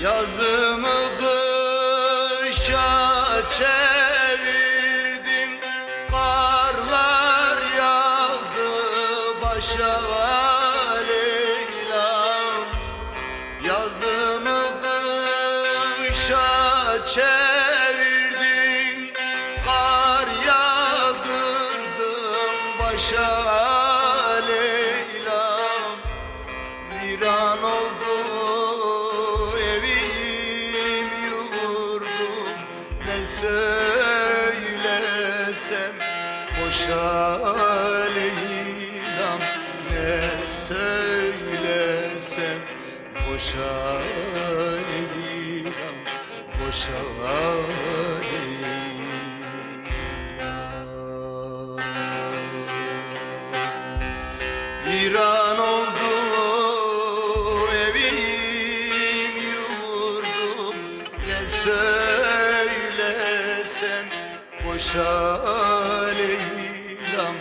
Yazımı kışa çevirdim Karlar yağdı başa Leyla'm Yazımı kışa çevirdim söylesem boşa Leyla'm Ne söylesem. Boşa Leyla'm Boşa Leyla'm Viran oldu evim yurdum. Ne söylesem boşa Leyla'm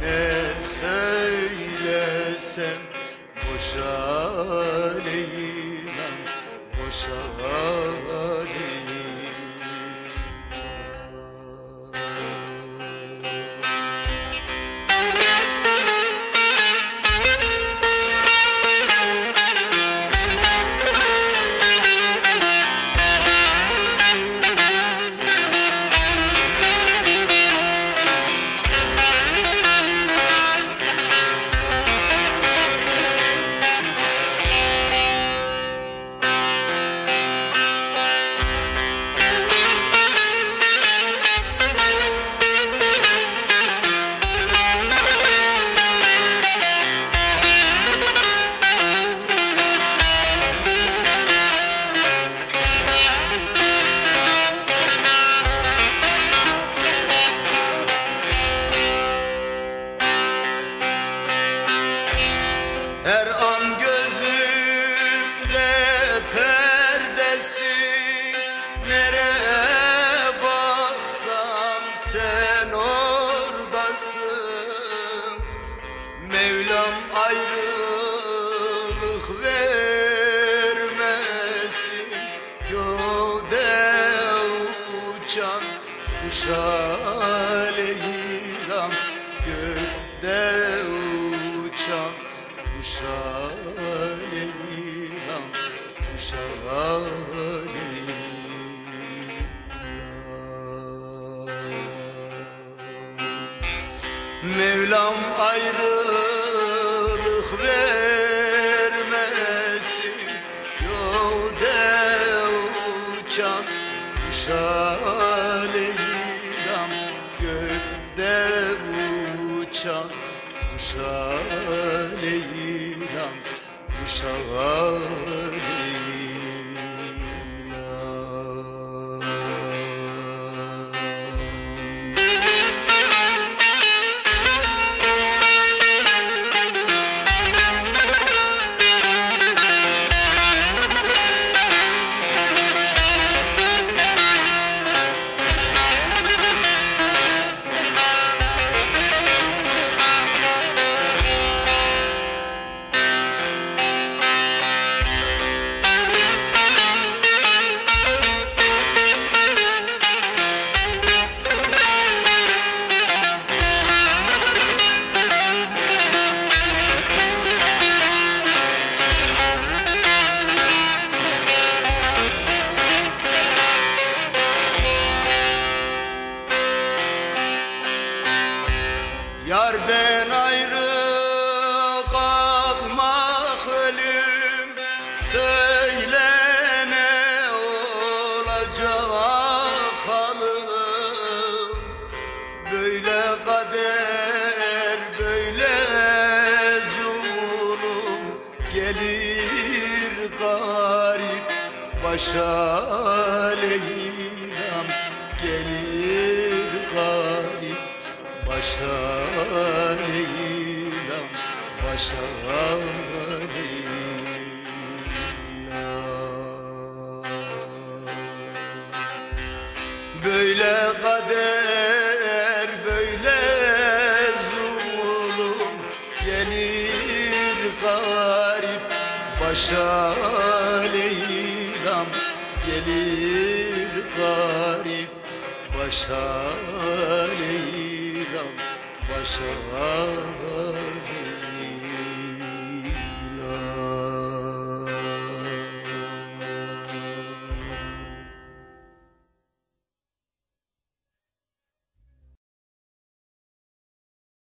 Ne söylesem boşa Leyla'm Boşa Mevlam ayrılık vermesin. Göğde uçan kuşa Leyla'm Gökte uçan kuşa Leyla'm Kuşa Leyla'm Mevlam ayrılık uçan kuşa Leyla'm Gökte uçan Kuşa Leyla'm Söyle ne olacak halim Böyle kader böyle zulüm. Gelir garip başa Leyla'm. Gelir garip başa Leyla'm. Başa Leyla'm Böyle kader böyle zulüm Gelir garip başa Leyla'm Leyla'm gelir garip başa Leyla'm başa